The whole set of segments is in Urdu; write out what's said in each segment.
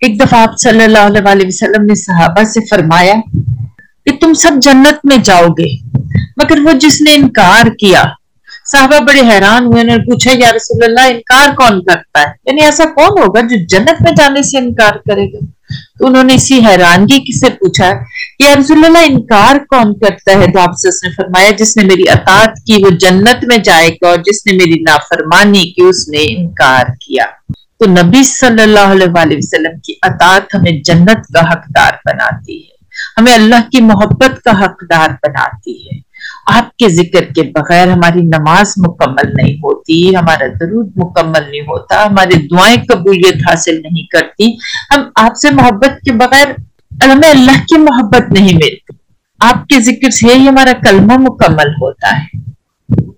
ایک دفعہ آپ صلی اللہ علیہ وسلم نے صحابہ سے فرمایا کہ تم سب جنت میں جاؤ گے، مگر وہ جس نے انکار کیا، صحابہ بڑے حیران ہوئے، انہوں نے پوچھا، یا رسول اللہ، انکار کون کرتا ہے؟ یعنی ایسا کون ہوگا جو جنت میں جانے سے انکار کرے گا؟ تو انہوں نے اسی حیرانگی کسے پوچھا کہ یا رسول اللہ، انکار کون کرتا ہے؟ تو آپ نے فرمایا، جس نے میری اطاعت کی، وہ جنت میں جائے گا، اور جس نے میری نافرمانی کی، اس نے انکار کیا۔ تو نبی صلی اللہ علیہ وسلم کی اطاعت ہمیں جنت کا حقدار بناتی ہے۔ ہمیں اللہ کی محبت کا حقدار بناتی ہے۔ آپ کے ذکر کے بغیر ہماری نماز مکمل نہیں ہوتی، ہمارا درود مکمل نہیں ہوتا، ہماری دعائیں قبولیت حاصل نہیں کرتی۔ ہم آپ سے محبت کے بغیر ہمیں اللہ کی محبت نہیں ملتی۔ آپ کے ذکر سے ہی ہمارا کلمہ مکمل ہوتا ہے۔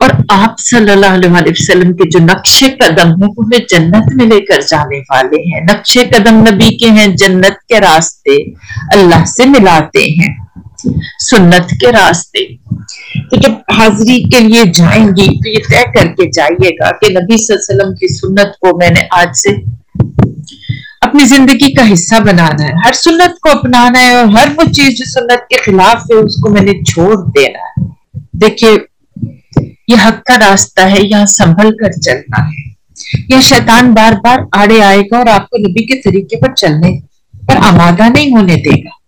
اور آپ صلی اللہ علیہ وسلم کے جو نقش قدم ہیں، وہ ہمیں جنت میں لے کر جانے والے ہیں۔ نقش قدم نبی کے ہیں، جنت کے راستے اللہ سے ملاتے ہیں۔ سنت کے راستے۔ تو جب حاضری کے لیے جائیں گی، تو یہ طے کر کے جائیے گا کہ نبی صلی اللہ علیہ وسلم کی سنت کو میں نے آج سے اپنی زندگی کا حصہ بنانا ہے۔ ہر سنت کو اپنانا ہے اور ہر وہ چیز جو سنت کے خلاف ہے، اس کو میں نے چھوڑ دینا ہے۔ دیکھیے یہ حق کا راستہ ہے، یہاں سنبھل کر چلنا ہے۔ یہ شیطان بار بار آڑے آئے گا اور آپ کو نبی کے طریقے پر چلنے پر آمادہ نہیں ہونے دے گا۔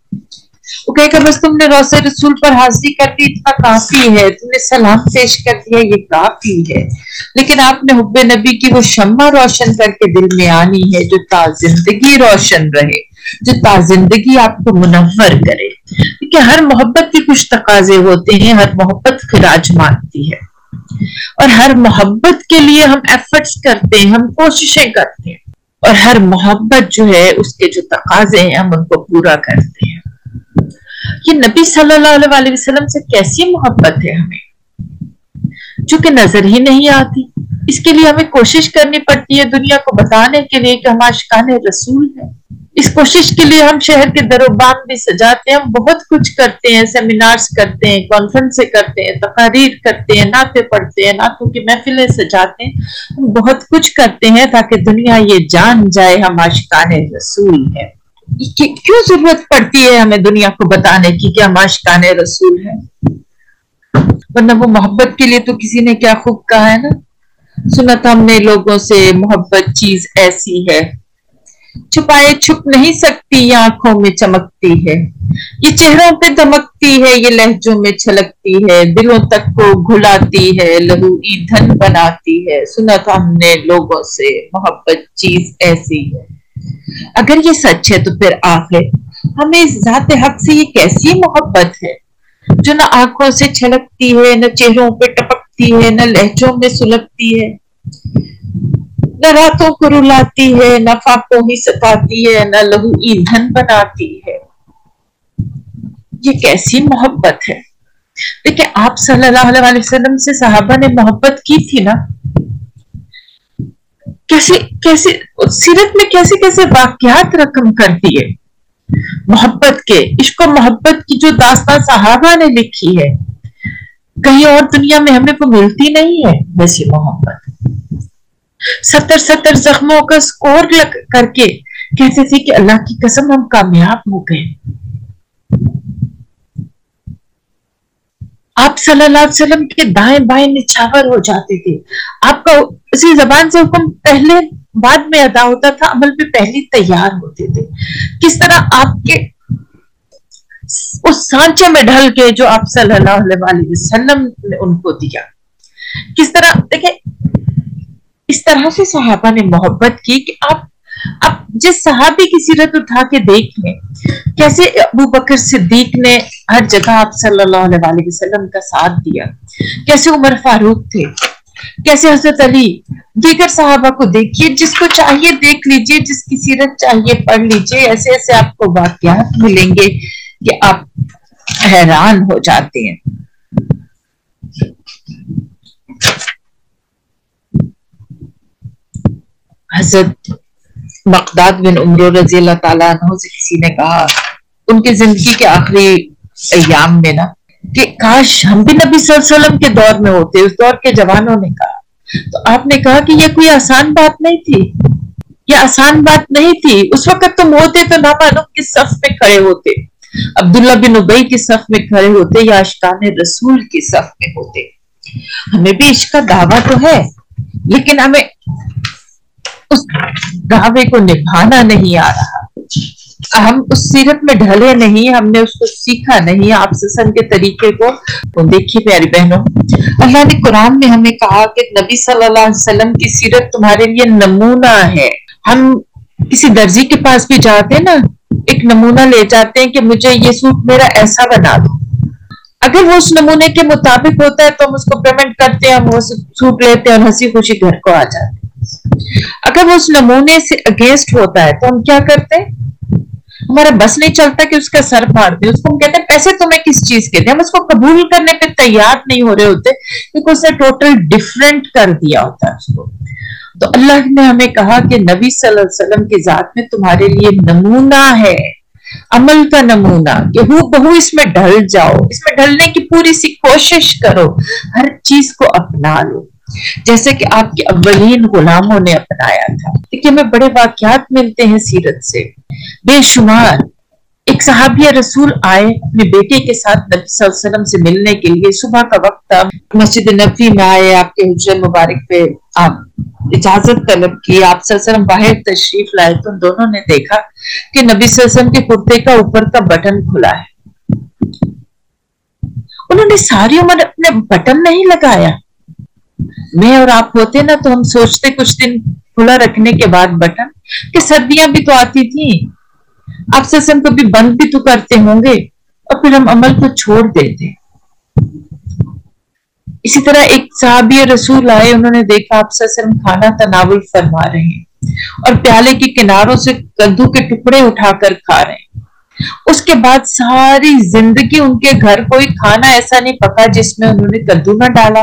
وہ کہے گا، بس تم نے روس رسول پر حاضری کر دی، اتنا کافی ہے، تم نے سلام پیش کر دیا، یہ کافی ہے۔ لیکن آپ نے حب نبی کی وہ شمع روشن کر کے دل میں آنی ہے، جو تا زندگی روشن رہے، جو تا زندگی آپ کو منور کرے۔ کیونکہ ہر محبت کی کچھ تقاضے ہوتے ہیں، ہر محبت خراج مانتی ہے۔ اور ہر محبت کے لیے ہم ایفرٹس کرتے ہیں، ہم کوششیں کرتے ہیں۔ اور ہر محبت جو ہے، اس کے جو تقاضے ہیں، ہم ان کو پورا کرتے ہیں۔ یہ نبی صلی اللہ علیہ وسلم سے کیسی محبت ہے ہمیں؟ جو کہ نظر ہی نہیں آتی۔ اس کے لیے ہمیں کوشش کرنی پڑتی ہے دنیا کو بتانے کے لیے کہ ہم آشکان رسول ہیں۔ اس کوشش کے لیے ہم شہر کے در بھی سجاتے ہیں۔ ہم بہت کچھ کرتے ہیں سیمینارز کرتے ہیں کانفرنس کرتے ہیں، تقاریر کرتے ہیں، نعتیں پڑھتے ہیں، نعتوں کی محفلیں سجاتے ہیں۔ ہم بہت کچھ کرتے ہیں تاکہ دنیا یہ جان جائے ہم آشکان رسول ہیں۔ کیوں ضرورت پڑتی ہے ہمیں دنیا کو بتانے کی کہ ہم آشکان رسول ہیں؟ ورنہ وہ محبت کے لیے تو کسی نے کیا خوب کہا ہے نا؟ سنت ہم نے لوگوں سے محبت چیز ایسی ہے۔ چھپائے چھپ نہیں سکتی یہ آنکھوں میں چمکتی ہے۔ یہ چہروں پہ دمکتی ہے، یہ لہجوں میں چھلکتی ہے۔ دلوں تک کو گھلاتی ہے، لہو ایندھن بناتی ہے۔ سنت ہم نے لوگوں سے، محبت چیز ایسی ہے۔ اگر یہ سچ ہے تو پھر آخر ہمیں ذات حق سے یہ کیسی محبت ہے؟ جو نہ آنکھوں سے چھلکتی ہے، نہ چہروں پہ ٹپکتی ہے، نہ لہجوں میں سلگتی ہے۔ نہ راتوں کو رلاتی ہے نہ فاقوں ہی ستاتی ہے، نہ لہو ایندھن بناتی ہے۔ یہ کیسی محبت ہے۔ دیکھیں، آپ صلی اللہ علیہ وسلم سے صحابہ نے محبت کی تھی نا۔ کیسے کیسے، سیرت میں کیسے کیسے واقعات رقم کر دیے۔ محبت کے، عشق و محبت کی جو داستان صحابہ نے لکھی ہے۔ کہیں اور دنیا میں ہمیں وہ ملتی نہیں ہے، ویسی محبت۔ ستر ستر زخموں کا سکور کر کے کہتے تھے کہ اللہ کی قسم ہم کامیاب ہو گئے۔ آپ صلی اللہ علیہ وسلم کے دائیں بائیں نچھاور ہو جاتے تھے۔ آپ کا اسی زبان سے حکم پہلے بعد میں ادا ہوتا تھا، عمل پہ پہلی تیار ہوتے تھے۔ کس طرح آپ کے اس سانچے میں ڈھل کے جو آپ صلی اللہ علیہ وسلم نے ان کو دیا۔ کس طرح دیکھیں اس طرح سے صحابہ نے محبت کی کہ آپ اب جس صحابی کی سیرت اٹھا کے دیکھ لیں، کیسے ابو بکر صدیق نے ہر جگہ آپ صلی اللہ علیہ وسلم کا ساتھ دیا؟ کیسے عمر فاروق تھے؟ کیسے حضرت علی؟ دیگر صحابہ کو دیکھیے، جس کو چاہیے دیکھ لیجیے جس کی سیرت چاہیے پڑھ لیجیے ایسے ایسے آپ کو واقعات ملیں گے کہ آپ حیران ہو جاتے ہیں۔ حضرت مقداد بن عمر رضی اللہ تعالیٰ عنہ سے کسی نے کہا، ان کی زندگی کے آخری ایام میں نا، کہ کاش ہم بھی نبی صلی اللہ علیہ وسلم کے دور میں ہوتے، اس دور کے جوانوں نے کہا۔ تو آپ نے کہا کہ یہ کوئی آسان بات نہیں تھی۔ یہ آسان بات نہیں تھی۔ اس وقت تم ہوتے تو نہ معلوم کس صف میں کھڑے ہوتے۔ عبداللہ بن ابئی کی صف میں کھڑے ہوتے یا اشکان رسول کی صف میں ہوتے۔ ہمیں بھی عشق کا دعویٰ تو ہے، لیکن ہمیں اس دعوے کو نبھانا نہیں آ رہا۔ ہم اس سیرت میں ڈھلے نہیں، ہم نے اس کو سیکھا نہیں۔ آپ سسن کے طریقے کو دیکھیے پیاری بہنوں۔ اللہ نے قرآن میں ہمیں کہا کہ نبی صلی اللہ علیہ وسلم کی سیرت تمہارے لیے نمونہ ہے۔ ہم کسی درجی کے پاس بھی جاتے ہیں نا، ایک نمونہ لے جاتے ہیں کہ مجھے یہ سوٹ میرا ایسا بنا دو۔ اگر وہ اس نمونے کے مطابق ہوتا ہے تو ہم اس کو پیمنٹ کرتے ہیں، ہم وہ سوٹ لیتے ہیں اور ہنسی خوشی گھر کو آ جاتے ہیں۔ اگر وہ اس نمونے سے اگینسٹ ہوتا ہے تو ہم کیا کرتے ہیں؟ ہمارا بس نہیں چلتا کہ اس کا سر پھاڑ دے، اس کو ہم کہتے ہیں پیسے تمہیں کس چیز کے دیں ہم اس کو قبول کرنے پہ تیار نہیں ہو رہے ہوتے کیونکہ اس نے ٹوٹل ڈفرینٹ کر دیا ہوتا ہے اس کو۔ تو اللہ نے ہمیں کہا کہ نبی صلی اللہ علیہ وسلم کی ذات میں تمہارے لیے نمونہ ہے، عمل کا نمونہ۔ کہ ہو بہو، اس میں ڈھل جاؤ، اس میں ڈھلنے کی پوری سی کوشش کرو، ہر چیز کو اپنا لو۔ جیسے کہ آپ کے اولین غلاموں نے اپنایا تھا۔ دیکھیے، ہمیں بڑے واقعات ملتے ہیں سیرت سے۔ بے شمار ایک صحابیہ رسول آئے اپنے بیٹے کے ساتھ نبی صلی اللہ علیہ وسلم سے ملنے کے لیے۔ صبح کا وقت تھا۔ مسجد نبی میں آئے، آپ کے حجر مبارک پہ آپ اجازت طلب کی۔ آپ صلی اللہ علیہ وسلم باہر تشریف لائے تو دونوں نے دیکھا کہ نبی صلی اللہ علیہ وسلم کے کرتے کا اوپر کا بٹن کھلا ہے۔ انہوں نے ساری عمر اپنے بٹن نہیں لگایا۔ میں اور آپ ہوتے نا تو ہم سوچتے کچھ دن کھلا رکھنے کے بعد بٹن کہ سردیاں بھی تو آتی تھی آپ سے ہم کبھی بند بھی تو کرتے ہوں گے اور پھر ہم عمل کو چھوڑ دیتے۔ اسی طرح ایک صحابی رسول آئے، انہوں نے دیکھا آپ سے کھانا تناول فرما رہے ہیں اور پیالے کے کناروں سے کدو کے ٹکڑے اٹھا کر کھا رہے ہیں۔ اس کے بعد ساری زندگی ان کے گھر کوئی کھانا ایسا نہیں پکا جس میں انہوں نے کدو نہ ڈالا۔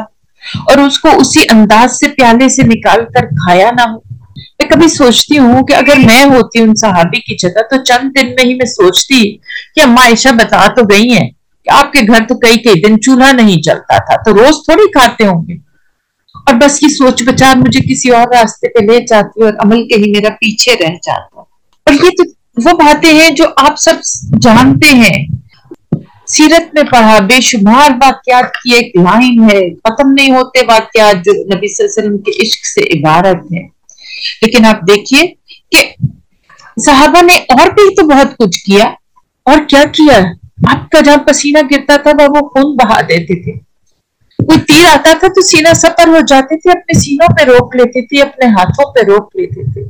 اور اس کو اسی انداز سے پیالے سے نکال کر کھایا نہ ہو۔ میں کبھی سوچتی ہوں کہ اگر میں ہوتی ان صحابی کی جگہ تو چند دن میں ہی میں سوچتی کہ اما عائشہ بتا تو گئی ہیں کہ آپ کے گھر تو کئی کئی دن چولہا نہیں چلتا تھا، تو روز تھوڑی کھاتے ہوں گے۔ اور بس یہ سوچ بچار مجھے کسی اور راستے پہ لے جاتی اور عمل کے ہی میرا پیچھے رہ جاتا۔ اور یہ تو وہ باتیں ہیں جو آپ سب جانتے ہیں۔ سیرت میں پڑھا، بے شمار واقعات کی ایک لائن ہے۔ ختم نہیں ہوتے واقعات جو نبی صلی اللہ علیہ وسلم کے عشق سے عبارت ہے لیکن آپ دیکھیے کہ صحابہ نے اور بھی تو بہت کچھ کیا۔ اور کیا کیا؟ آپ کا جہاں پسینہ گرتا تھا، وہ خون بہا دیتے تھے۔ کوئی تیر آتا تھا تو سینہ سفر ہو جاتے تھے، اپنے سینوں پہ روک لیتے تھے، اپنے ہاتھوں پہ روک لیتے تھے۔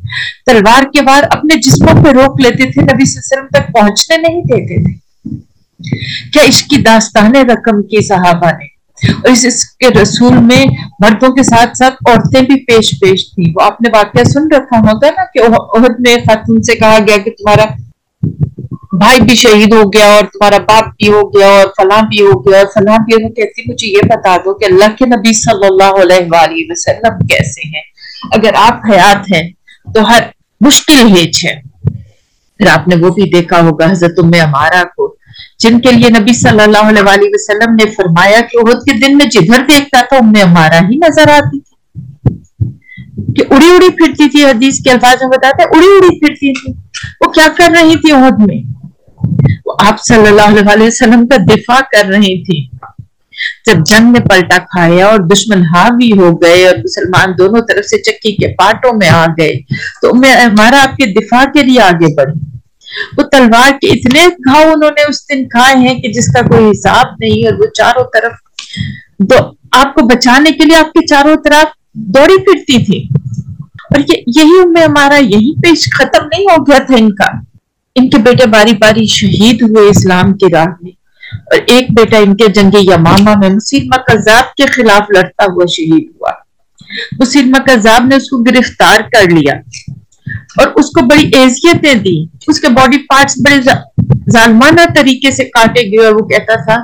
تلوار کے بعد اپنے جسموں پہ روک لیتے تھے، نبی صلی اللہ علیہ وسلم تک پہنچنے نہیں دیتے تھے۔ کیا اس کی داستان رقم کی صحابہ نے اور اس کے رسول میں مردوں کے ساتھ ساتھ عورتیں بھی پیش پیش تھی وہ آپ نے واقعہ سن رکھا ہوگا نا کہ عہد میں خاتون سے کہا گیا کہ تمہارا بھائی بھی شہید ہو گیا اور تمہارا باپ بھی ہو گیا اور فلاں بھی ہو گیا اور فلاں بھی ہو کہتی مجھے یہ بتا دو کہ اللہ کے نبی صلی اللہ علیہ وآلہ وسلم کیسے ہیں؟ اگر آپ حیات ہیں تو ہر مشکل ہیچ ہے۔ پھر آپ نے وہ بھی دیکھا ہوگا حضرت ام ہمارا کو جن کے لیے نبی صلی اللہ علیہ وآلہ وسلم نے فرمایا کہ عہد کے دن میں جدھر دیکھتا تھا ام ہمارا ہی نظر آتی تھی۔ کہ اڑی اڑی پھرتی تھی حدیث کے الفاظ میں بتاتے اڑی اڑی پھرتی تھی۔ وہ کیا کر رہی تھی عہد میں؟ وہ آپ صلی اللہ علیہ وسلم کا دفاع کر رہی تھی۔ جب جنگ نے پلٹا کھایا اور دشمن حاوی ہو گئے اور مسلمان دونوں طرف سے چکی کے پاٹوں میں آ گئے، تو ہمارا آپ کے دفاع کے لیے آگے بڑھی۔ وہ تلوار کے اتنے گھاؤ انہوں نے اس دن کھائے ہیں کہ جس کا کوئی حساب نہیں اور وہ چاروں طرف تو آپ کو بچانے کے لیے آپ کے چاروں طرف دوڑی پھرتی تھی۔ اور یہی میں ہمارا یہی پیش ختم نہیں ہو گیا تھا ان کا۔ ان کے بیٹے باری باری شہید ہوئے اسلام کی راہ میں۔ اور ایک بیٹا ان کے جنگ یمامہ میں مسلمہ کذاب کے خلاف لڑتا ہوا شہید ہوا۔ مسلمہ کذاب نے اس کو گرفتار کر لیا۔ اور اس کو بڑی ایزیتیں دی اس کے باڈی پارٹس بڑے ظالمانہ طریقے سے کاٹے گئے اور وہ کہتا تھا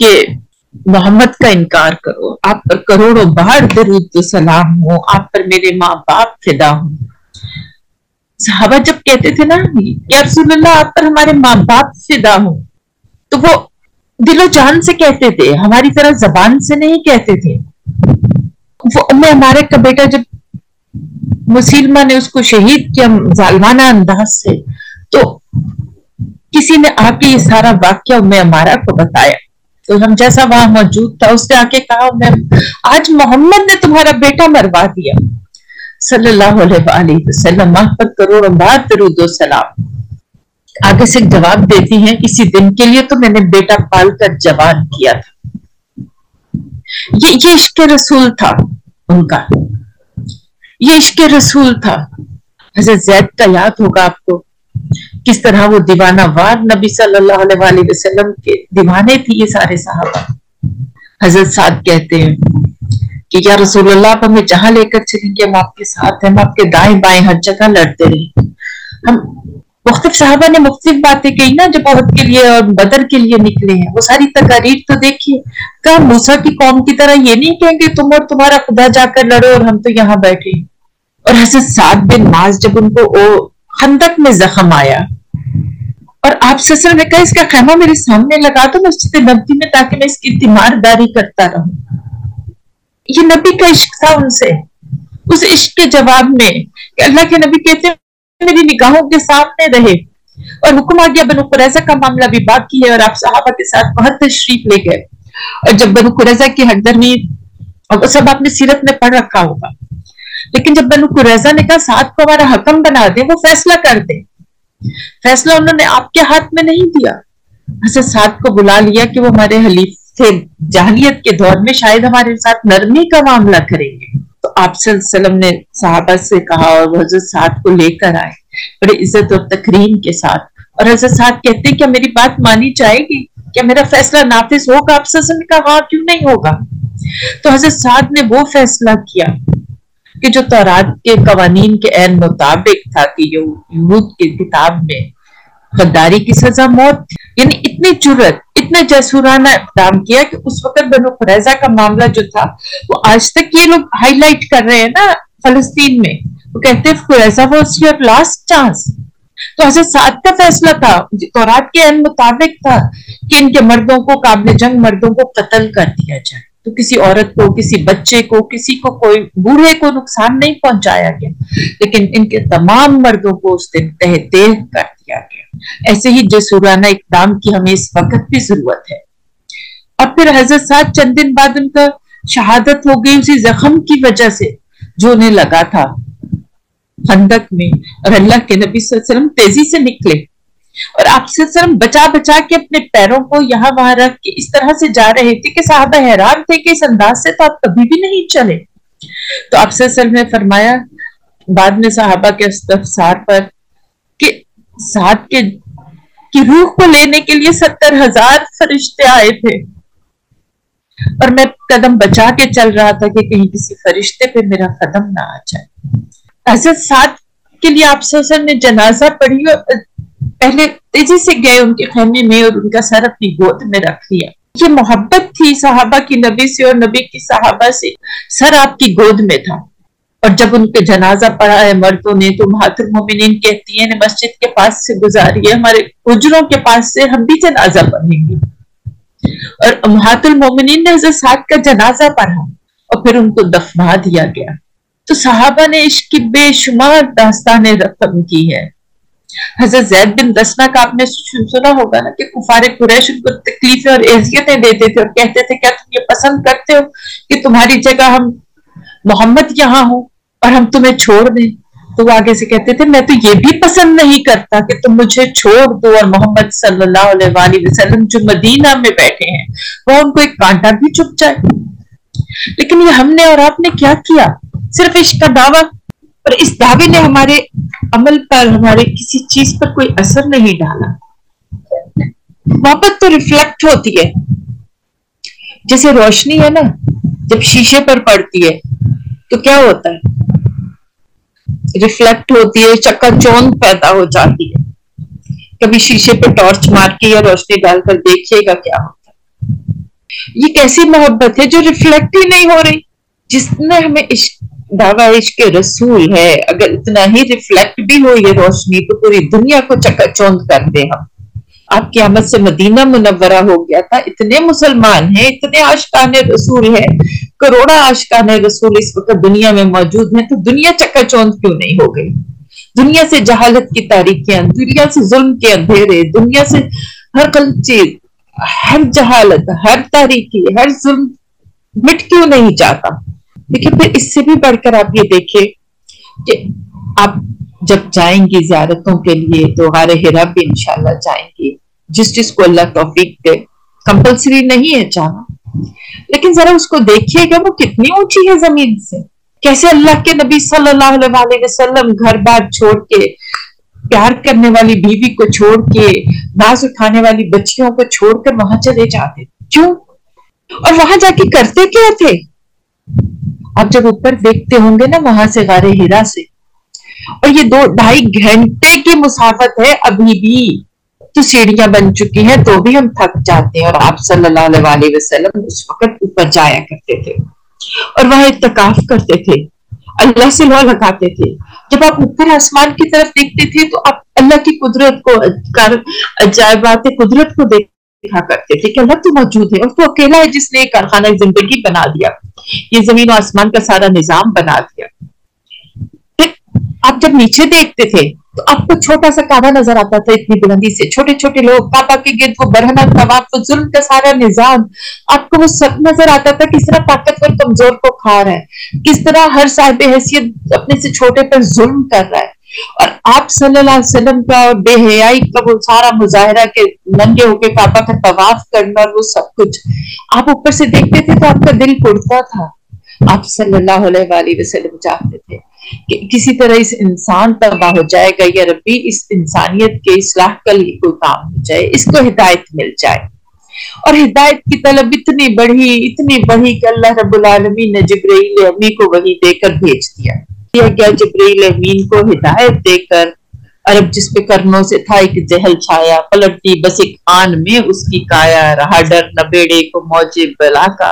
کہ محمد کا انکار کرو۔ آپ پر کروڑوں بار درود تو سلام ہو آپ پر میرے ماں باپ فدا ہوں۔ صحابہ جب کہتے تھے نا، یا رسول اللہ، آپ پر ہمارے ماں باپ فدا ہوں۔ تو وہ دل و جان سے کہتے تھے، ہماری طرح زبان سے نہیں کہتے تھے۔ وہ ہمارے کا بیٹا جب مسلمہ نے اس کو شہید کیا ظالمانہ انداز سے۔ تو کسی نے آ کے یہ سارا واقعہ میں ہمارا کو بتایا۔ تو ہم جیسا وہاں موجود تھا، اس نے آ کے کہا میں آج محمد نے تمہارا بیٹا مروا دیا۔ صلی اللہ علیہ وآلہ وسلم پر کروڑ بار درود و سلام۔ آگے سے جواب دیتی ہیں اسی دن کے لیے تو میں نے بیٹا پال کر جوان کیا تھا۔ یہ یہ عشق رسول تھا ان کا۔ یہ عشق رسول تھا۔ حضرت زید کا یاد ہوگا آپ کو کس طرح وہ دیوانہ وار نبی صلی اللہ علیہ وآلہ وسلم کے دیوانے تھی یہ سارے صحابہ۔ حضرت سعد کہتے ہیں کہ یا رسول اللہ، آپ ہمیں جہاں لے کر چلیں گے، ہم آپ کے ساتھ ہیں، ہم آپ کے دائیں بائیں ہر جگہ لڑتے رہیں۔ ہم مختلف صحابہ نے مختلف باتیں کہی نا، جب عہد کے لیے اور بدر کے لیے نکلے ہیں۔ وہ ساری تقاریر تو دیکھیے۔ کہا موسا کی قوم کی طرح یہ نہیں کہیں گے تم اور تمہارا خدا جا کر لڑو اور ہم تو یہاں بیٹھے اور حضرت سعد بن ماز جب ان کو خندق میں زخم آیا اور آپ سسر نے کہا، اس کا خیمہ میرے سامنے لگا دو مسجد نبی میں تاکہ میں اس کی تیمار داری کرتا رہوں۔ یہ نبی کا عشق تھا ان سے۔ اس عشق کے جواب میں کہ اللہ کے نبی کہتے ہیں، میری نگاہوں کے سامنے رہے۔ اور حکم آ گیا بنو قریضہ کا معاملہ بھی باقی ہے اور آپ صحابہ کے ساتھ بہت تشریف لے گئے۔ اور جب بنو قریضہ کی حقدرمی اور وہ سب آپ نے سیرت میں پڑھ رکھا ہوگا۔ لیکن جب بنو قریضہ نے کہا ساتھ کو ہمارا حکم بنا دے وہ فیصلہ کر دے فیصلہ انہوں نے آپ کے ہاتھ میں نہیں دیا۔ حضرت ساتھ کو بلا لیا کہ وہ ہمارے حلیف تھے جہلیت کے دور میں شاید ہمارے ساتھ نرمی کا معاملہ کریں گے۔ تو آپ صلی اللہ علیہ وسلم نے صحابہ سے کہا اور وہ حضرت سعد کو لے کر آئے، بڑے عزت اور تقرین کے ساتھ۔ اور حضرت سعد کہتے ہیں، کیا میری بات مانی جائے گی؟ کیا میرا فیصلہ نافذ ہوگا؟ آپ صلی اللہ کا وہاں کیوں نہیں ہوگا۔ تو حضرت سعد نے وہ فیصلہ کیا کہ جو تورات کے قوانین کے عین مطابق تھا کہ جو یہود کی کتاب میں غداری کی سزا موت یعنی اتنی جرت اتنا جسورانہ اقدام کیا کہ اس وقت بنو قریضہ کا معاملہ جو تھا، وہ آج تک یہ لوگ ہائی لائٹ کر رہے ہیں نا فلسطین میں۔ وہ کہتے ہیں قریضہ واز یور لاسٹ چانس تو حضرت سعد کا فیصلہ تھا، تورات کے ان مطابق تھا کہ ان کے مردوں کو قابل جنگ مردوں کو قتل کر دیا جائے۔ تو کسی عورت کو، کسی بچے کو، کسی کو کوئی بوڑھے کو نقصان نہیں پہنچایا گیا۔ لیکن ان کے تمام مردوں کو اس دن تہ دیہ کر دیا گیا۔ ایسے ہی جسورانہ اقدام کی ہمیں اس وقت بھی ضرورت ہے۔ اور پھر حضرت ساتھ چند دن بعد ان کا شہادت ہو گئی، اسی زخم کی وجہ سے جو انہیں لگا تھا۔ خندق میں اور اللہ کے نبی صلی اللہ علیہ وسلم تیزی سے نکلے۔ اور آپ سے سر بچا بچا کے اپنے پیروں کو یہاں وہاں رکھ کے اس طرح سے جا رہے تھے کہ صحابہ حیران تھے کہ اس انداز سے تو آپ کبھی بھی نہیں چلے۔ تو آپ سے سر نے فرمایا، بعد میں صحابہ کے استفسار پر کہ ساتھ کے، کی روح کو لینے کے لیے ستر ہزار فرشتے آئے تھے۔ اور میں قدم بچا کے چل رہا تھا کہ کہیں کسی فرشتے پہ میرا قدم نہ آ جائے۔ حضرت ساتھ کے لیے آپ سر نے جنازہ پڑھی اور پہلے تیزی سے گئے، ان کے خیمے میں اور ان کا سر اپنی گود میں رکھ لیا۔ یہ محبت تھی صحابہ کی نبی سے اور نبی کی صحابہ سے۔ سر آپ کی گود میں تھا۔ اور جب ان کے جنازہ پڑھا ہے مردوں نے، تو محت المومنین کہتی ہیں مسجد کے پاس سے گزاری ہے، ہمارے اجروں کے پاس سے ہم بھی جنازہ پڑھیں گے۔ اور محت المومنین نے حضرت ساتھ کا جنازہ پڑھا اور پھر ان کو دفنا دیا گیا۔ تو صحابہ نے عشق کی بے شمار داستانیں رقم کی ہے حضرت زید بن دسنا کا آپ نے سنا ہوگا نا کہ کفار قریش ان کو تکلیفیں اور عزیتیں دیتے تھے اور کہتے تھے، کیا تم یہ پسند کرتے ہو کہ تمہاری جگہ ہم محمد یہاں ہوں اور ہم تمہیں چھوڑ دیں؟ تو وہ آگے سے کہتے تھے، میں تو یہ بھی پسند نہیں کرتا کہ تم مجھے چھوڑ دو اور محمد صلی اللہ علیہ وآلہ وسلم جو مدینہ میں بیٹھے ہیں، وہ ان کو ایک کانٹا بھی چپ جائے. لیکن یہ ہم نے اور آپ نے کیا کیا؟ صرف عشق کا دعویٰ اور اس دعوے نے ہمارے عمل پر ہمارے کسی چیز پر کوئی اثر نہیں ڈالا۔ محبت تو ریفلیکٹ ہوتی ہے۔ جیسے روشنی ہے نا، جب شیشے پر پڑتی ہے، تو کیا ہوتا ہے؟ ریفلیکٹ ہوتی ہے چکا چوند پیدا ہو جاتی ہے۔ کبھی شیشے پہ ٹارچ مار کے یا روشنی ڈال کر دیکھیے گا کیا ہوتا ہے۔ یہ کیسی محبت ہے جو ریفلیکٹ ہی نہیں ہو رہی، جس نے ہمیں عشق دعوی عشق رسول ہے۔ اگر اتنا ہی ریفلیکٹ بھی ہو یہ روشنی تو پوری دنیا کو چکا چوند کر دے ہم۔ آپ کی آمد سے مدینہ منورہ ہو گیا تھا، اتنے مسلمان ہیں، اتنے آشکان رسول ہیں۔ کروڑا آشکان رسول اس وقت دنیا میں موجود ہیں تو دنیا چکا چوند کیوں نہیں ہو گئی؟ دنیا سے جہالت کی تاریخیاں دنیا سے ظلم کے اندھیرے، دنیا سے ہر غلط چیز ہر جہالت، ہر تاریخی، ہر ظلم مٹ کیوں نہیں جاتا؟ لیکن پھر اس سے بھی بڑھ کر آپ یہ دیکھیں کہ آپ جب جائیں گی زیارتوں کے لیے تو غار ہرا بھی انشاءاللہ جائیں گی۔ جس جس کو اللہ توفیق دے۔ کمپلسری نہیں ہے جانا لیکن ذرا اس کو دیکھیے گا، وہ کتنی اونچی ہے زمین سے۔ کیسے اللہ کے نبی صلی اللہ علیہ وسلم گھر بار چھوڑ کے، پیار کرنے والی بیوی کو چھوڑ کے، ناز اٹھانے والی بچیوں کو چھوڑ کر وہاں چلے جاتے کیوں؟ اور وہاں جا کے کرتے کیا تھے؟ آپ جب اوپر دیکھتے ہوں گے نا وہاں سے غار ہیرا سے، اور یہ دو ڈھائی گھنٹے کی مسافت ہے ابھی بھی۔ تو سیڑھیاں بن چکی ہیں تو بھی ہم تھک جاتے ہیں۔ اور آپ صلی اللہ علیہ وسلم اس وقت اوپر جایا کرتے تھے۔ اور وہاں اتقاف کرتے تھے۔ اللہ سے لو لگاتے تھے۔ جب آپ اوپر آسمان کی طرف دیکھتے تھے تو آپ اللہ کی قدرت کو عجائبات قدرت کو دیکھا کرتے تھے کہ اللہ تو موجود ہے اور تو اکیلا ہے جس نے کارخانہ زندگی بنا دیا۔ یہ زمین و آسمان کا سارا نظام بنا دیا۔ آپ جب نیچے دیکھتے تھے تو آپ کو چھوٹا سا کعبہ نظر آتا تھا، اتنی بلندی سے۔ چھوٹے چھوٹے لوگ، کعبہ کے گرد وہ برہنا طواف وہ ظلم کا سارا نظام۔ آپ کو وہ سب نظر آتا تھا کس طرح طاقتور کمزور کو کھا رہا ہے۔ کس طرح ہر صاحب حیثیت اپنے سے چھوٹے پر ظلم کر رہا ہے۔ اور آپ صلی اللہ علیہ وسلم کا بے حیائی کا وہ سارا مظاہرہ کے ننگے ہو کے کعبہ کا طواف کرنا اور وہ سب کچھ۔ آپ اوپر سے دیکھتے تھے تو آپ کا دل پڑتا تھا۔ آپ صلی اللہ علیہ وآلہ وسلم چاہتے تھے کہ کسی طرح اس انسان تباہ ہو جائے گا یا ربی اس انسانیت کے اصلاح کا لیے کوئی کام ہو جائے، اس کو ہدایت مل جائے۔ اور ہدایت کی طلب اتنی بڑھی اتنی بڑھی کہ اللہ رب العالمین نے جبرائیل امی کو وہی دے کر بھیج دیا۔ یہ کیا جبرائیل امین کو ہدایت دے کر، عرب جس پہ کرنوں سے تھا، ایک جہل چھایا پلٹی بس ایک آن میں اس کی کایا، رہا ڈر نہ بیڑے کو موجے بلا کا،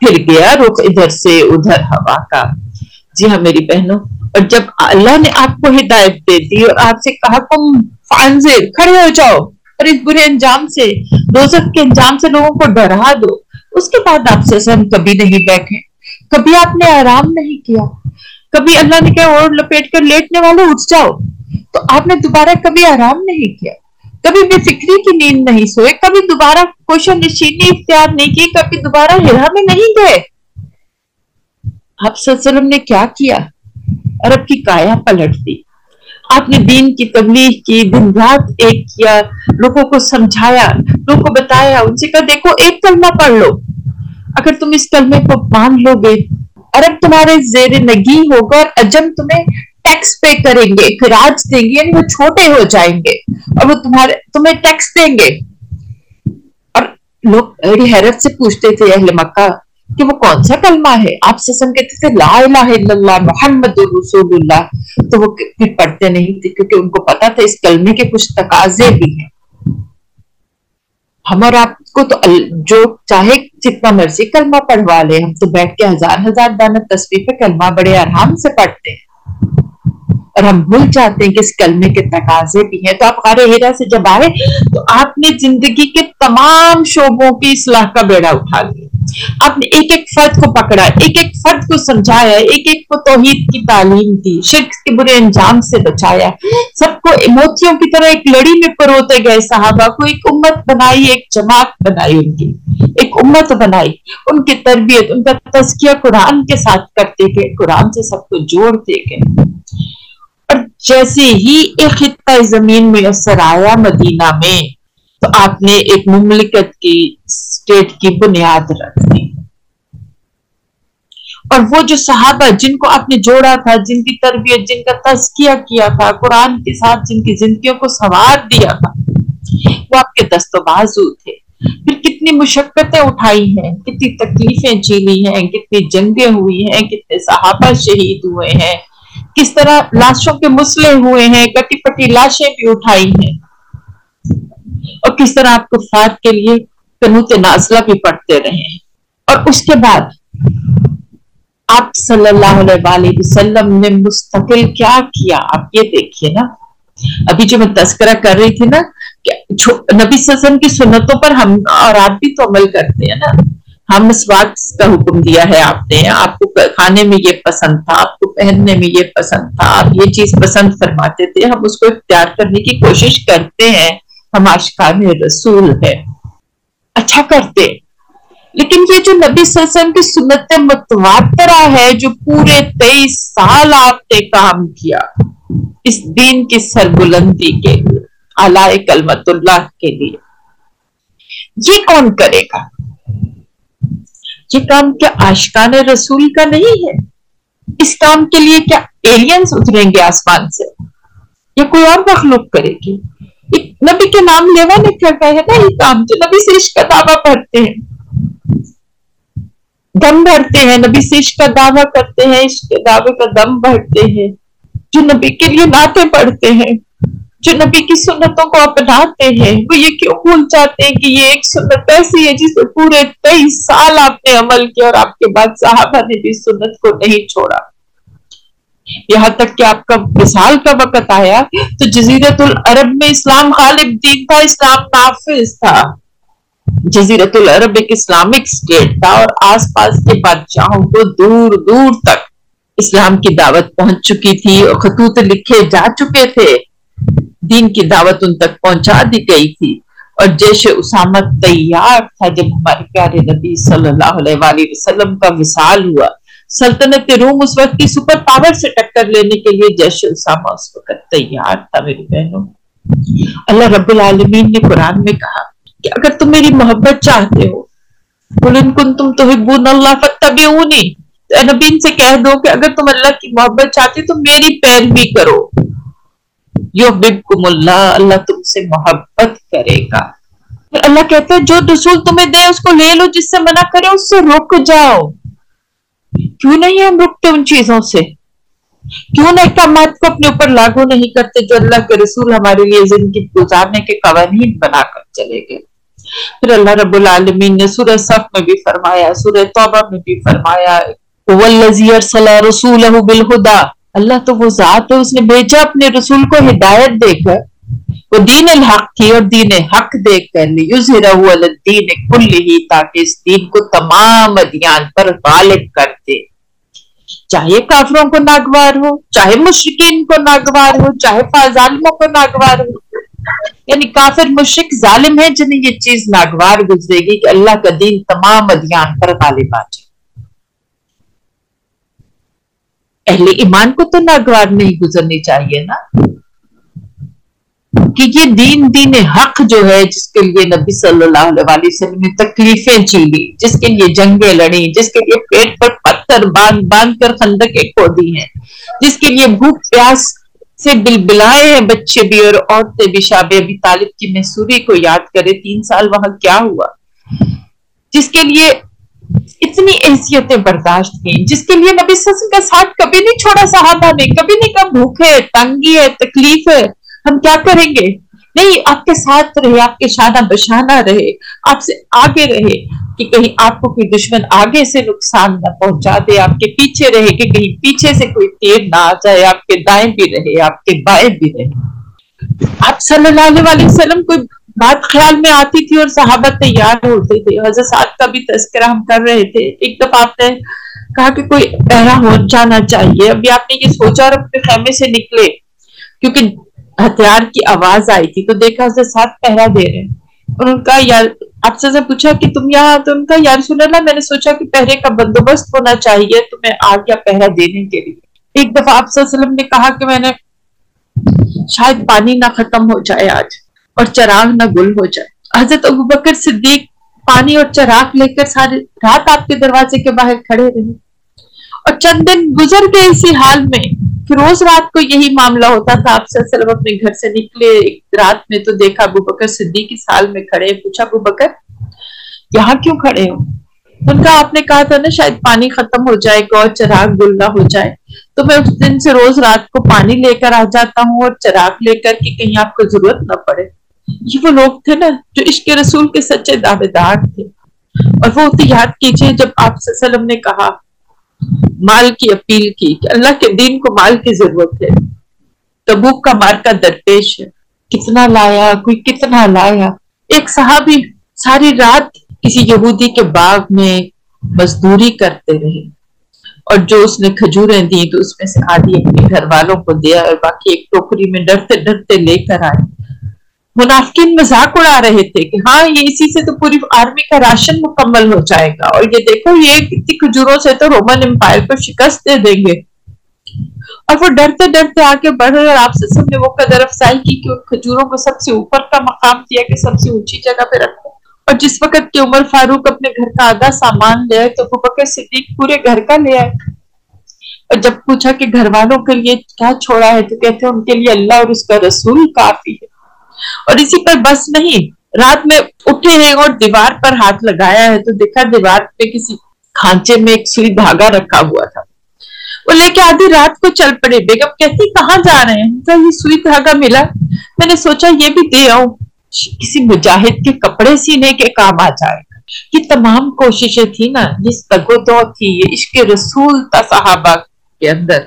پھر گیا رخ ادھر سے ادھر ہوا کا۔ جی ہاں میری بہنوں، اور جب اللہ نے آپ کو ہدایت دے دی اور آپ سے کہا، تم فانزر کھڑے ہو جاؤ اور اس برے انجام سے، دوزخ کے انجام سے لوگوں کو ڈرا دو۔ اس کے بعد آپ سے ہم کبھی نہیں بیٹھے، کبھی آپ نے آرام نہیں کیا۔ کبھی اللہ نے کہا اور لپیٹ کر لیٹنے والے اٹھ جاؤ۔ تو آپ نے دوبارہ کبھی آرام نہیں کیا؟ کبھی بے فکری کی نیند نہیں سوئے؟ کبھی دوبارہ کوشن نشینی اختیار نہیں کی؟ کبھی دوبارہ ہرا میں نہیں گئے؟ آپ صلی اللہ علیہ وسلم نے کیا کیا؟ عرب کی کایا پلٹ دی۔ آپ نے دین کی تبلیغ کی دن رات ایک کیا، لوگوں کو سمجھایا، لوگوں کو بتایا، ان سے کہا، دیکھو، ایک کلمہ پڑھ لو۔ اگر تم اس کلمے کو مان لو گے عرب تمہارے زیر نگی ہوگا اور عجم تمہیں ٹیکس پے کریں گے خراج دیں گے یعنی وہ چھوٹے ہو جائیں گے اور وہ تمہارے تمہیں ٹیکس دیں گے۔ اور لوگ بڑی حیرت سے پوچھتے تھے، اہل مکہ، کہ وہ کون سا کلمہ ہے؟ آپ سسم کہتے تھے، لا الہ الا اللہ، محمد رسول اللہ۔ تو وہ پھر پڑھتے نہیں تھے، کیونکہ ان کو پتا تھا اس کلمے کے کچھ تقاضے بھی ہیں۔ ہم اور آپ کو تو جو چاہے جتنا مرضی کلمہ پڑھوا لے، ہم تو بیٹھ کے ہزار ہزار دانت تصویر پہ کلمہ بڑے آرام سے پڑھتے ہیں۔ اور ہم بھول جاتے ہیں کہ اس کلمے کے تقاضے بھی ہیں۔ تو آپ غار ہیرا سے جب آئے تو آپ نے زندگی کے تمام شعبوں کی اصلاح کا بیڑا اٹھا لیا۔ آپ نے ایک ایک فرد کو پکڑا، ایک ایک فرد کو سمجھایا، ایک ایک کو توحید کی تعلیم دی، شرک کے برے انجام سے بچایا۔ سب کو موتیوں کی طرح ایک لڑی میں پروتے گئے صحابہ کو، ایک امت بنائی، ایک جماعت بنائی ان کی، ایک امت بنائی۔ ان کی تربیت، ان کا تزکیہ قرآن کے ساتھ کرتے گئے، قرآن سے سب کو جوڑتے گئے۔ اور جیسے ہی ایک خطہ زمین میسر آیا مدینہ میں، تو آپ نے ایک مملکت کی اسٹیٹ کی بنیاد رکھ دی اور وہ جو صحابہ جن کو آپ نے جوڑا تھا، جن کی تربیت، جن کا تزکیہ کیا تھا، قرآن کے ساتھ جن کی زندگیوں کو سوار دیا تھا، وہ آپ کے دست و بازو تھے۔ پھر کتنی مشقتیں اٹھائی ہیں، کتنی تکلیفیں جیلی ہیں، کتنی جنگیں ہوئی ہیں، کتنے صحابہ شہید ہوئے ہیں۔ کس طرح لاشوں کے مسلے ہوئے ہیں، کٹی پٹی لاشیں بھی اٹھائی ہیں۔ اور کس طرح آپ کفار کے لیے کنوت نازلہ بھی پڑھتے رہے ہیں۔ اور اس کے بعد آپ صلی اللہ علیہ وآلہ وسلم نے مستقل کیا کیا؟ آپ یہ دیکھیے نا۔ ابھی جو میں تذکرہ کر رہی تھی نا نبی وسلم کی سنتوں پر ہم اور آپ بھی تو عمل کرتے ہیں نا۔ ہم اس وقت کا حکم دیا ہے آپ نے۔ آپ کو کھانے میں یہ پسند تھا، آپ کو پہننے میں یہ پسند تھا، آپ یہ چیز پسند فرماتے تھے۔ ہم اس کو اختیار کرنے کی کوشش کرتے ہیں۔ ہم آشکار رسول ہے اچھا کرتے۔ لیکن یہ جو نبی صلی اللہ علیہ وسلم کی سنت متواترہ ہے، جو پورے تیئیس سال آپ نے کام کیا اس دین کی سربلندی کے لیے، اعلی کلمت اللہ کے لیے۔ یہ کون کرے گا؟ یہ کام کیا آشکان رسول کا نہیں ہے؟ اس کام کے لیے کیا ایلینز اتریں گے آسمان سے؟ یا کوئی اور مخلوق کرے گی؟ نبی کے نام لیوا نے کیا کہا ہے نا یہ کام جو نبی سے عشق کا دعویٰ کرتے ہیں۔ دم بھرتے ہیں، نبی سے عشق کا دعویٰ کرتے ہیں، عشق کے دعوے کا دم بھرتے ہیں۔ جو نبی کے لیے ناطے پڑھتے ہیں، جو نبی کی سنتوں کو اپناتے ہیں، وہ یہ کیوں بھول جاتے ہیں کہ یہ ایک سنت ایسی ہے جس پورے تیئیس سال آپ نے عمل کیا اور آپ کے بعد صحابہ نے بھی سنت کو نہیں چھوڑا؟ یہاں تک کہ آپ کا مثال کا وقت آیا، تو جزیرت العرب میں اسلام غالب دین تھا اسلام نافذ تھا۔ جزیرت العرب ایک اسلامک اسٹیٹ تھا اور آس پاس کے بادشاہوں کو دور دور تک اسلام کی دعوت پہنچ چکی تھی اور خطوط لکھے جا چکے تھے۔ دین کی دعوت ان تک پہنچا دی گئی تھی۔ اور جیش اسامت تیار تھا، جب ہمارے پیارے نبی صلی اللہ علیہ وآلہ وسلم کا وصال ہوا۔ سلطنت روم اس وقت کی سپر پاور سے ٹکر لینے کے لیے جیش اسامہ اس وقت تیار تھا میری بہنوں۔ اللہ رب العالمین نے قرآن میں کہا کہ اگر تم میری محبت چاہتے ہو قُلِن كُنْتُمْ تُحِبُّونَ اللَّهَ فَاتَّبِعُونِ نبی ان سے کہہ دو کہ اگر تم اللہ کی محبت چاہتے تو میری پیروی کرو۔ یحببکم اللہ اللہ تم سے محبت کرے گا۔ اللہ کہتا ہے، جو رسول تمہیں دے، اس کو لے لو، جس سے منع کرے، اس سے رک جاؤ۔ کیوں نہیں ہم رکتے ان چیزوں سے؟ کیوں نہ احکامات کو اپنے اوپر لاگو نہیں کرتے جو اللہ کے رسول ہمارے لیے زندگی گزارنے کے قوانین بنا کر چلے گئے؟ پھر اللہ رب العالمین نے سورہ صف میں بھی فرمایا، سورہ توبہ میں بھی فرمایا وَالَّذِي أَرْسَلَ رَسُولَهُ اللہ تو وہ ذات ہے، اس نے بھیجا اپنے رسول کو ہدایت دے کر۔ وہ دین الحق کی اور دین حق دیکھ کر دین کل ہی تاکہ اس دین کو تمام ادیان پر غالب کر دے۔ چاہے کافروں کو ناگوار ہو، چاہے مشرقین کو ناگوار ہو، چاہے ظالموں کو ناگوار ہو۔ یعنی کافر مشرق ظالم ہے جنہیں یہ چیز ناگوار گزرے گی کہ اللہ کا دین تمام ادیان پر غالب آ جائے۔ اہل ایمان کو تو ناگوار نہیں گزرنی چاہیے نا؟ کہ یہ دین دین حق جو ہے، جس کے لیے نبی صلی اللہ علیہ وسلم نے تکلیفیں چیلی جس کے لیے جنگیں لڑی جس کے لیے پیٹ پر پتھر باندھ باندھ کر خندقیں کھودی ہیں، جس کے لیے بھوک پیاس سے بل بلائے ہیں بچے بھی اور عورتیں بھی شاب ابھی طالب کی محسوری کو یاد کرے تین سال وہاں کیا ہوا؟ جس کے لیے اتنی احسیتیں برداشت کی، جس کے لیے نبی صلی اللہ علیہ وسلم کا ساتھ کبھی نہیں چھوڑا، صحابہ نے کبھی نہیں کہا بھوک ہے، تنگی ہے، تکلیف ہے۔ ہم کیا کریں گے؟ نہیں، آپ کے ساتھ رہے، آپ کے شانہ بشانہ رہے، آپ سے آگے رہے کہ کہیں آپ کو کوئی دشمن آگے سے نقصان نہ پہنچا دے، آپ کے پیچھے رہے کہ کہیں پیچھے سے کوئی تیر نہ آ جائے، آپ کے دائیں بھی رہے، آپ کے بائیں بھی رہے۔ آپ صلی اللہ علیہ وسلم کوئی بات خیال میں آتی تھی اور صحابہ تیار ہوتے تھے۔ حضرت سعد کا بھی تذکرہ ہم کر رہے تھے۔ ایک دفعہ آپ نے کہا کہ کوئی پہرا ہو جانا چاہیے۔ ابھی آپ نے یہ سوچا اور اپنے خیمے سے نکلے، کیونکہ ہتھیار کی آواز آئی تھی تو دیکھا حضرت سعد پہرا دے رہے اور ان کا یار، آپ سے پوچھا کہ تم یہاں تو ان کا یار سن اللہ میں نے سوچا کہ پہرے کا بندوبست ہونا چاہیے تو میں آ گیا پہرا دینے کے لیے۔ ایک دفعہ آپ صلی اللہ علیہ وسلم نے کہا کہ میں نے شاید پانی نہ ختم ہو جائے آج اور چراغ نہ گل ہو جائے۔ حضرت ابو بکر صدیق پانی اور چراغ لے کر سارے رات آپ کے دروازے کے باہر کھڑے رہے۔ اور چند دن گزر گئے اسی حال میں کہ روز رات کو یہی معاملہ ہوتا تھا۔ آپ سے اپنے گھر سے نکلے رات میں تو دیکھا ابو بکر صدیق اس حال میں کھڑے پوچھا ابو بکر، یہاں کیوں کھڑے ہو؟ ان کا آپ نے کہا تھا نا، شاید پانی ختم ہو جائے گا اور چراغ گلنا ہو جائے۔ تو میں اس دن سے روز رات کو پانی لے کر آ جاتا ہوں اور چراغ لے کر کہ کہیں آپ کو ضرورت نہ پڑے۔ یہ وہ لوگ تھے نا جو عشق رسول کے سچے دعوے دار تھے۔ اور وہ یاد کیجیے، جب آپ وسلم نے کہا مال کی اپیل کی کہ اللہ کے دین کو مال کی ضرورت ہے۔ تبوک کا مار کا درپیش ہے۔ کتنا لایا، کوئی کتنا لایا۔ ایک صحابی ساری رات کسی یہودی کے باغ میں مزدوری کرتے رہے۔ اور جو اس نے کھجوریں دی تو اس میں سے آدھی اپنے گھر والوں کو دیا اور باقی ایک ٹوکری میں ڈرتے ڈرتے لے کر آئے۔ منافقین مذاق اڑا رہے تھے کہ ہاں یہ اسی سے تو پوری آرمی کا راشن مکمل ہو جائے گا۔ اور یہ دیکھو، یہ کتنی کھجوروں سے تو رومن امپائر کو شکست دے دیں گے۔ اور وہ ڈرتے ڈرتے آگے بڑھ رہے اور آپ سے سب نے وہ قدر افزائی کی کہ ان کھجوروں کو سب سے اوپر کا مقام دیا کہ سب سے اونچی جگہ پہ رکھو۔ اور جس وقت کہ عمر فاروق اپنے گھر کا آدھا سامان لے آئے تو ابو بکر صدیق پورے گھر کا لے آئے۔ اور جب پوچھا کہ گھر والوں کے لیے کیا چھوڑا ہے تو کہتے ہیں، ان کے لیے اللہ اور اس کا رسول کافی ہے۔ اور اسی پر بس نہیں، رات میں اٹھے ہیں اور دیوار پر ہاتھ لگایا ہے تو دیکھا دیوار پہ کسی کھانچے میں ایک سوئی دھاگا رکھا ہوا تھا۔ وہ لے کے آدھی رات کو چل پڑے۔ بیگم کہتی، کہاں جا رہے ہیں؟ یہ سوئی دھاگا ملا۔ میں نے سوچا، یہ بھی دے آؤں۔ کسی مجاہد کے کپڑے سینے کے کام آ جائے۔ گا یہ تمام کوششیں تھی نا، جس تگو دو تھی، یہ عشق رسول تھا صحابہ کے اندر،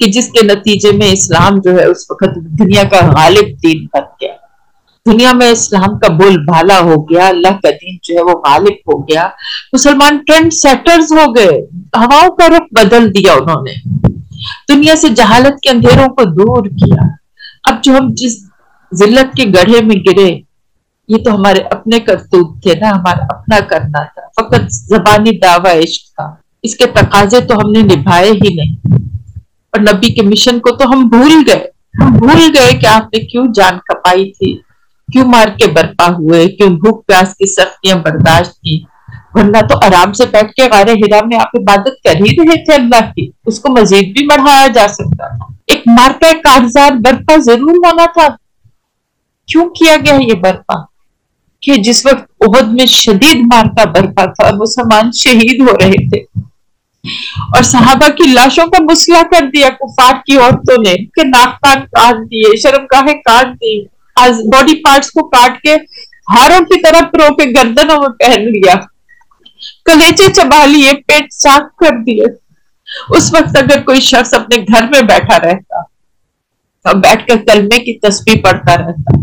کہ جس کے نتیجے میں اسلام جو ہے، اس وقت دنیا کا غالب دین بن گیا۔ دنیا میں اسلام کا بول بھالا ہو گیا، اللہ کا دین جو ہے وہ غالب ہو گیا۔ مسلمان ٹرینڈ سیٹرز ہو گئے، ہواؤں کا رخ بدل دیا انہوں نے۔ دنیا سے جہالت کے اندھیروں کو دور کیا۔ اب جو ہم جس ذلت کے گڑھے میں گرے، یہ تو ہمارے اپنے کرتوت تھے نا، ہمارا اپنا کرنا تھا۔ فقط زبانی دعوی عشق تھا۔ اس کے تقاضے تو ہم نے نبھائے ہی نہیں۔ اور نبی کے مشن کو تو ہم بھول گئے۔ ہم بھول گئے کہ آپ نے کیوں جان کپائی تھی۔ کیوں مار کے برپا ہوئے؟ کیوں بھوک پیاس کی سختیاں برداشت کی؟ ورنہ تو آرام سے بیٹھ کے غیر ہرا میں آپ عبادت کر ہی رہے تھے اللہ کی۔ اس کو مزید بھی بڑھایا جا سکتا تھا۔ ایک مارکا کاغذات برپا ضرور ہونا تھا۔ کیوں کیا گیا یہ برپا؟ کہ جس وقت عہد میں شدید مارکا برپا تھا، مسلمان شہید ہو رہے تھے۔ اور صحابہ کی لاشوں کا مسئلہ کر دیا، کفار کی عورتوں نے، کہ ناک کان کاٹ دیے شرم گاہیں کاٹ دی۔ باڈی پارٹس کو کاٹ کے ہاروں کی طرف پرو کے گردنوں میں پہن لیا۔ کلیچے چبا لیے، پیٹ چاک کر دیے۔ اس وقت اگر کوئی شخص اپنے گھر میں بیٹھا رہتا، تو بیٹھ کر کلمے کی تسبیح پڑھتا رہتا۔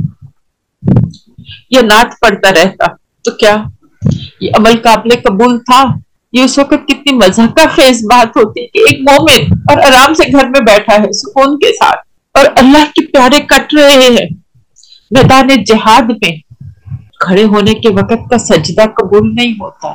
یہ نعت پڑھتا رہتا۔ تو کیا؟ یہ عمل قابل قبول تھا؟ یہ اس وقت کتنی مذہب کا خیز بات ہوتی کہ ایک مومن اور آرام سے گھر میں بیٹھا ہے، سکون کے ساتھ۔ اور اللہ کے پیارے کٹ رہے ہیں۔ میدان جہاد میں کھڑے ہونے کے وقت کا سجدہ قبول نہیں ہوتا۔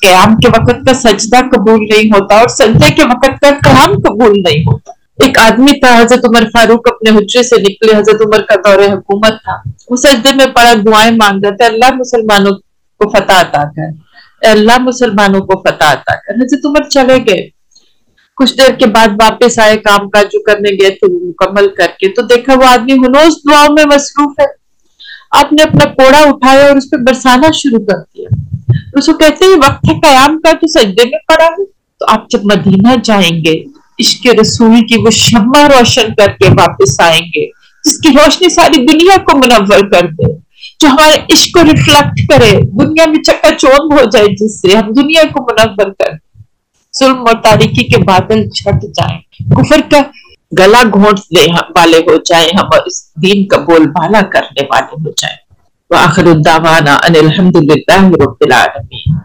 قیام کے وقت کا سجدہ قبول نہیں ہوتا اور سجدے کے وقت کا قیام قبول نہیں ہوتا۔ ایک آدمی تھا، حضرت عمر فاروق اپنے حجرے سے نکلے۔ حضرت عمر کا دور حکومت تھا۔ وہ سجدے میں پڑا دعائیں مانگ رہا تھا اللہ مسلمانوں کو فتح عطا کر۔ اللہ، مسلمانوں کو فتح عطا کر۔ حضرت عمر چلے گئے۔ کچھ دیر کے بعد واپس آئے، کام کاج جو کرنے گئے تھے مکمل کر کے۔ تو دیکھا وہ آدمی ہنوز دعاؤں میں مصروف ہے۔ آپ نے اپنا کوڑا اٹھایا اور اس پہ برسانا شروع کر دیا۔ اس کو کہتے ہیں، وقت ہے قیام کا، تو سجدے میں پڑا ہے تو آپ جب مدینہ جائیں گے، عشق رسول کی وہ شمع روشن کر کے واپس آئیں گے، جس کی روشنی ساری دنیا کو منور کر دے، جو ہمارے عشق کو ریفلیکٹ کرے، دنیا میں چکا چوند ہو جائے، جس سے ہم دنیا کو منور کر ظلم اور تاریخی کے بادل چھٹ جائیں۔ کفر کا گلا گھونٹ والے ہو جائیں، ہم اور اس دین کا بول بالا کرنے والے ہو جائیں۔ وآخر الدعوانا ان الحمدللہ رب العالمین۔